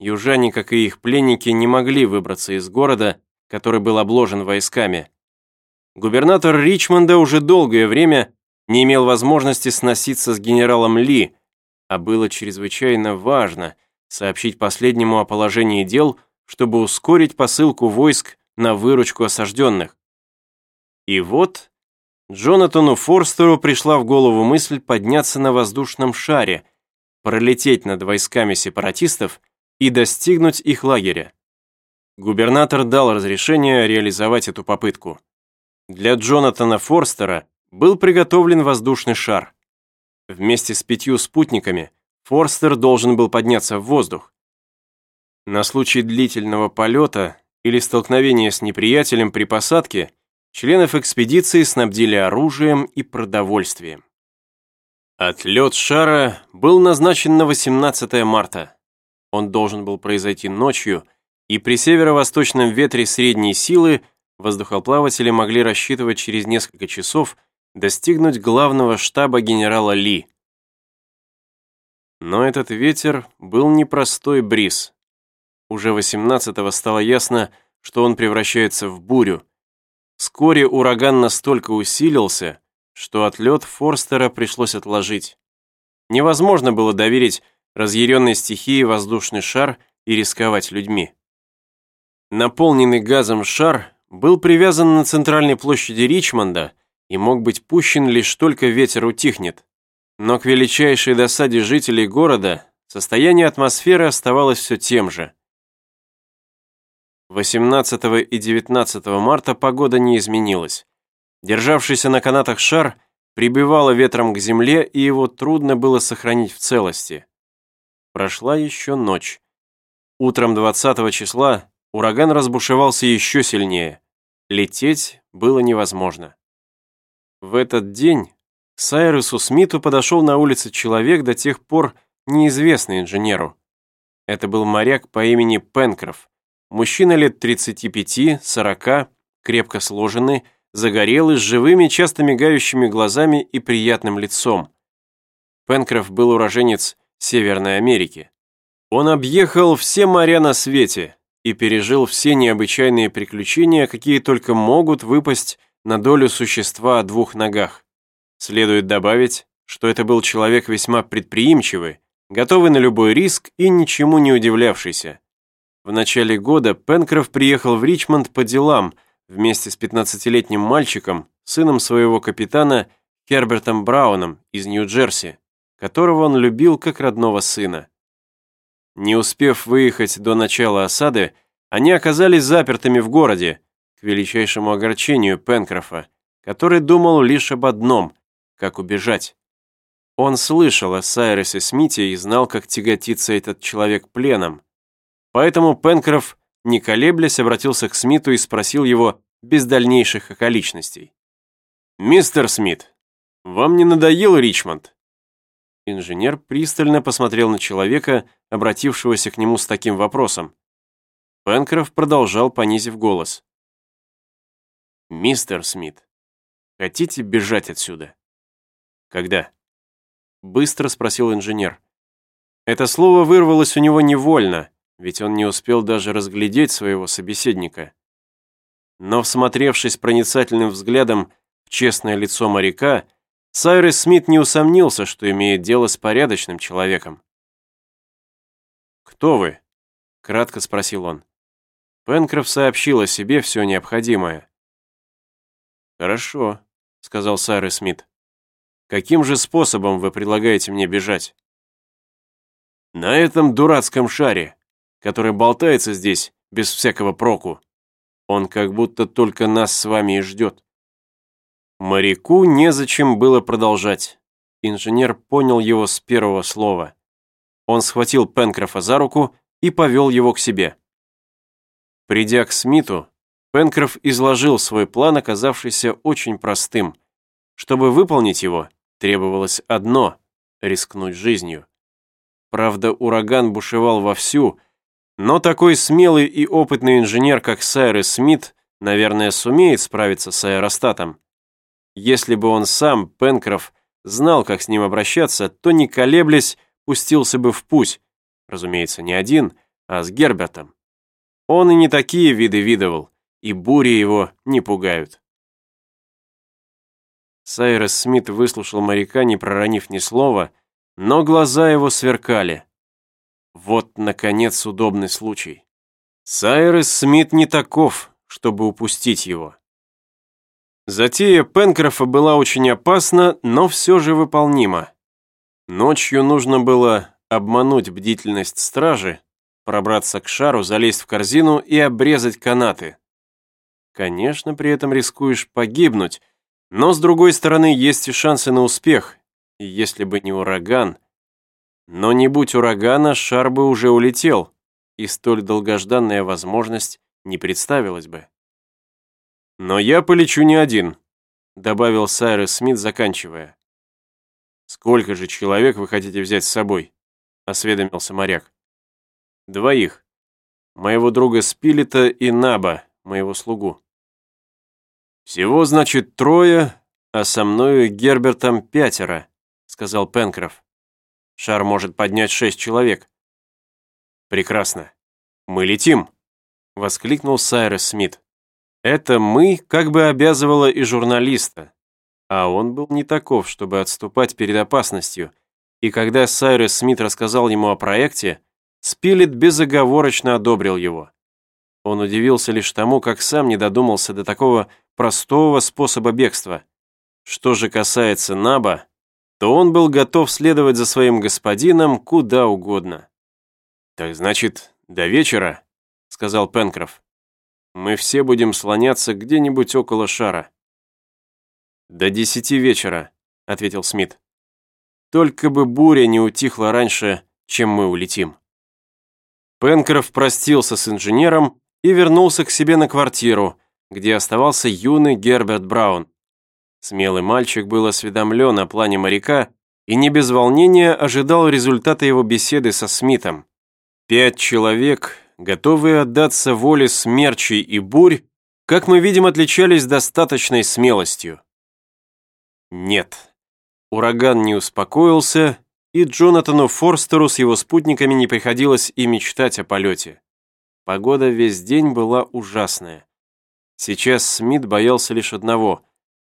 южане, как и их пленники, не могли выбраться из города, который был обложен войсками. Губернатор Ричмонда уже долгое время не имел возможности сноситься с генералом Ли, а было чрезвычайно важно сообщить последнему о положении дел, чтобы ускорить посылку войск на выручку осажденных. И вот Джонатану Форстеру пришла в голову мысль подняться на воздушном шаре, пролететь над войсками сепаратистов и достигнуть их лагеря. Губернатор дал разрешение реализовать эту попытку. Для Джонатана Форстера был приготовлен воздушный шар. Вместе с пятью спутниками Форстер должен был подняться в воздух. На случай длительного полета или столкновения с неприятелем при посадке членов экспедиции снабдили оружием и продовольствием. Отлет шара был назначен на 18 марта. Он должен был произойти ночью, и при северо-восточном ветре средней силы воздухоплаватели могли рассчитывать через несколько часов достигнуть главного штаба генерала Ли. Но этот ветер был непростой бриз. Уже 18-го стало ясно, что он превращается в бурю. Вскоре ураган настолько усилился, что отлет Форстера пришлось отложить. Невозможно было доверить разъяренной стихии воздушный шар и рисковать людьми. Наполненный газом шар был привязан на центральной площади Ричмонда и мог быть пущен лишь только ветер утихнет. Но к величайшей досаде жителей города состояние атмосферы оставалось все тем же. 18 и 19 марта погода не изменилась. Державшийся на канатах шар прибивало ветром к земле, и его трудно было сохранить в целости. Прошла еще ночь. Утром 20 числа ураган разбушевался еще сильнее. Лететь было невозможно. В этот день к Сайрусу Смиту подошел на улице человек до тех пор неизвестный инженеру. Это был моряк по имени Пенкроф. Мужчина лет 35-40, крепко сложенный, загорелый, с живыми, часто мигающими глазами и приятным лицом. Пенкроф был уроженец Северной Америки. Он объехал все моря на свете и пережил все необычайные приключения, какие только могут выпасть на долю существа о двух ногах. Следует добавить, что это был человек весьма предприимчивый, готовый на любой риск и ничему не удивлявшийся. В начале года Пенкроф приехал в Ричмонд по делам вместе с 15-летним мальчиком, сыном своего капитана Кербертом Брауном из Нью-Джерси, которого он любил как родного сына. Не успев выехать до начала осады, они оказались запертыми в городе, к величайшему огорчению Пенкрофа, который думал лишь об одном – как убежать. Он слышал о Сайресе Смите и знал, как тяготится этот человек пленом. Поэтому Пенкроф, не колеблясь, обратился к Смиту и спросил его без дальнейших околичностей. «Мистер Смит, вам не надоел Ричмонд?» Инженер пристально посмотрел на человека, обратившегося к нему с таким вопросом. Пенкроф продолжал, понизив голос. «Мистер Смит, хотите бежать отсюда?» «Когда?» Быстро спросил инженер. Это слово вырвалось у него невольно, ведь он не успел даже разглядеть своего собеседника. Но, всмотревшись проницательным взглядом в честное лицо моряка, Сайрес Смит не усомнился, что имеет дело с порядочным человеком. «Кто вы?» — кратко спросил он. Пенкроф сообщил о себе все необходимое. «Хорошо», — сказал Сайрес Смит. «Каким же способом вы предлагаете мне бежать?» «На этом дурацком шаре, который болтается здесь без всякого проку. Он как будто только нас с вами и ждет». Моряку незачем было продолжать. Инженер понял его с первого слова. Он схватил Пенкрофа за руку и повел его к себе. Придя к Смиту, Пенкроф изложил свой план, оказавшийся очень простым. Чтобы выполнить его, требовалось одно — рискнуть жизнью. Правда, ураган бушевал вовсю, но такой смелый и опытный инженер, как Сайрес Смит, наверное, сумеет справиться с аэростатом. Если бы он сам, Пенкроф, знал, как с ним обращаться, то, не колеблясь, пустился бы в путь. Разумеется, не один, а с Гербертом. Он и не такие виды видывал, и бури его не пугают. Сайрес Смит выслушал моряка, не проронив ни слова, но глаза его сверкали. Вот, наконец, удобный случай. Сайрес Смит не таков, чтобы упустить его. Затея Пенкрофа была очень опасна, но все же выполнима. Ночью нужно было обмануть бдительность стражи, пробраться к шару, залезть в корзину и обрезать канаты. Конечно, при этом рискуешь погибнуть, но с другой стороны есть и шансы на успех, и если бы не ураган. Но не будь урагана, шар бы уже улетел, и столь долгожданная возможность не представилась бы. «Но я полечу не один», — добавил Сайрес Смит, заканчивая. «Сколько же человек вы хотите взять с собой?» — осведомился моряк. «Двоих. Моего друга Спилета и Наба, моего слугу». «Всего, значит, трое, а со мною Гербертом пятеро», — сказал Пенкроф. «Шар может поднять шесть человек». «Прекрасно. Мы летим», — воскликнул Сайрес Смит. Это «мы» как бы обязывало и журналиста, а он был не таков, чтобы отступать перед опасностью, и когда Сайрес Смит рассказал ему о проекте, Спилет безоговорочно одобрил его. Он удивился лишь тому, как сам не додумался до такого простого способа бегства. Что же касается Наба, то он был готов следовать за своим господином куда угодно. «Так значит, до вечера?» — сказал Пенкроф. «Мы все будем слоняться где-нибудь около шара». «До десяти вечера», — ответил Смит. «Только бы буря не утихла раньше, чем мы улетим». Пенкроф простился с инженером и вернулся к себе на квартиру, где оставался юный Герберт Браун. Смелый мальчик был осведомлен о плане моряка и не без волнения ожидал результата его беседы со Смитом. Пять человек, готовые отдаться воле смерчей и бурь, как мы видим, отличались достаточной смелостью. Нет, ураган не успокоился, и Джонатану Форстеру с его спутниками не приходилось и мечтать о полете. Погода весь день была ужасная. Сейчас Смит боялся лишь одного.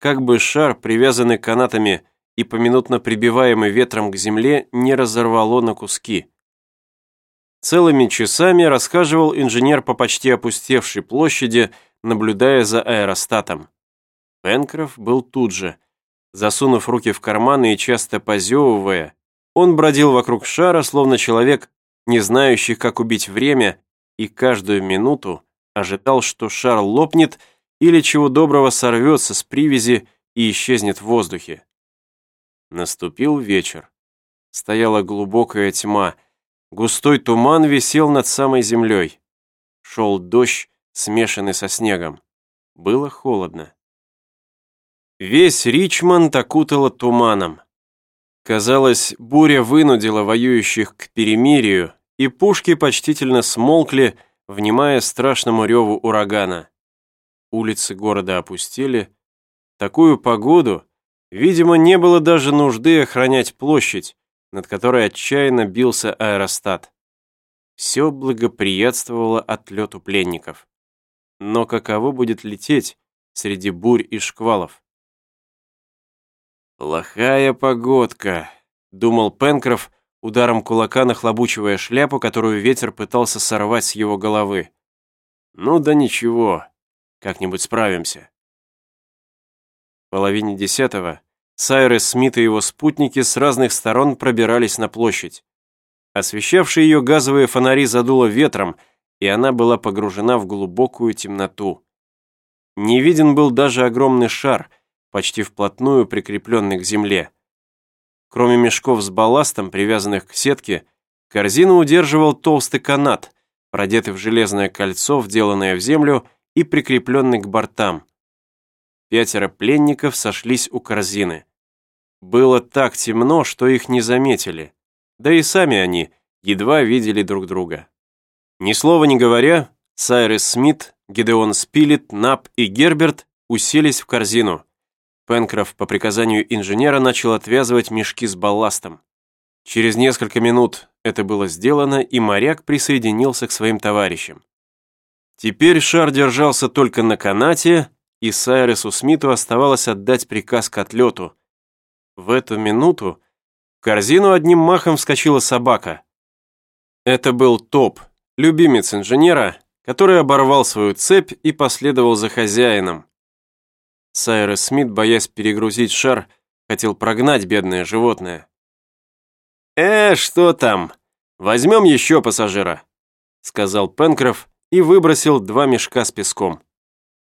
Как бы шар, привязанный канатами и поминутно прибиваемый ветром к земле, не разорвало на куски. Целыми часами расхаживал инженер по почти опустевшей площади, наблюдая за аэростатом. Пенкроф был тут же. Засунув руки в карманы и часто позевывая, он бродил вокруг шара, словно человек, не знающий, как убить время, и каждую минуту ожидал, что шар лопнет или чего доброго сорвется с привязи и исчезнет в воздухе. Наступил вечер. Стояла глубокая тьма, густой туман висел над самой землей. Шел дождь, смешанный со снегом. Было холодно. Весь Ричмонд окутало туманом. Казалось, буря вынудила воюющих к перемирию, и пушки почтительно смолкли, внимая страшному реву урагана. Улицы города опустели. Такую погоду, видимо, не было даже нужды охранять площадь, над которой отчаянно бился аэростат. Все благоприятствовало отлету пленников. Но каково будет лететь среди бурь и шквалов? «Плохая погодка», — думал Пенкроф, ударом кулака нахлобучивая шляпу, которую ветер пытался сорвать с его головы. «Ну да ничего, как-нибудь справимся». В половине десятого Сайрес Смит и его спутники с разных сторон пробирались на площадь. Освещавшие ее газовые фонари задуло ветром, и она была погружена в глубокую темноту. Не виден был даже огромный шар, почти вплотную прикрепленный к земле. Кроме мешков с балластом, привязанных к сетке, корзину удерживал толстый канат, продетый в железное кольцо, вделанное в землю и прикрепленный к бортам. Пятеро пленников сошлись у корзины. Было так темно, что их не заметили. Да и сами они едва видели друг друга. Ни слова не говоря, Сайрес Смит, Гидеон Спилет, Нап и Герберт уселись в корзину. Пенкроф по приказанию инженера начал отвязывать мешки с балластом. Через несколько минут это было сделано, и моряк присоединился к своим товарищам. Теперь шар держался только на канате, и Сайресу Смиту оставалось отдать приказ к отлету. В эту минуту в корзину одним махом вскочила собака. Это был Топ, любимец инженера, который оборвал свою цепь и последовал за хозяином. Сайрес Смит, боясь перегрузить шар, хотел прогнать бедное животное. «Э, что там? Возьмем еще пассажира», — сказал Пенкроф и выбросил два мешка с песком.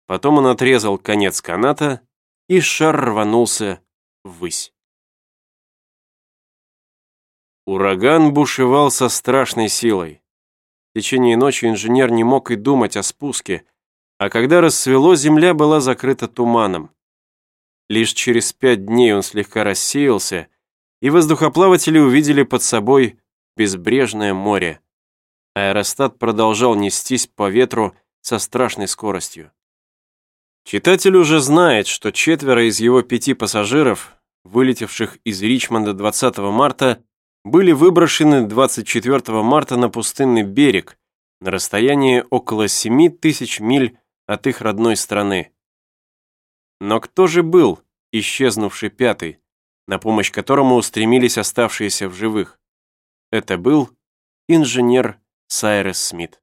Потом он отрезал конец каната, и шар рванулся ввысь. Ураган бушевал со страшной силой. В течение ночи инженер не мог и думать о спуске, а когда рассвело, земля была закрыта туманом. Лишь через пять дней он слегка рассеялся, и воздухоплаватели увидели под собой безбрежное море. Аэростат продолжал нестись по ветру со страшной скоростью. Читатель уже знает, что четверо из его пяти пассажиров, вылетевших из Ричмонда 20 марта, были выброшены 24 марта на пустынный берег на расстоянии около 7 тысяч миль от их родной страны. Но кто же был исчезнувший пятый, на помощь которому устремились оставшиеся в живых? Это был инженер Сайрес Смит.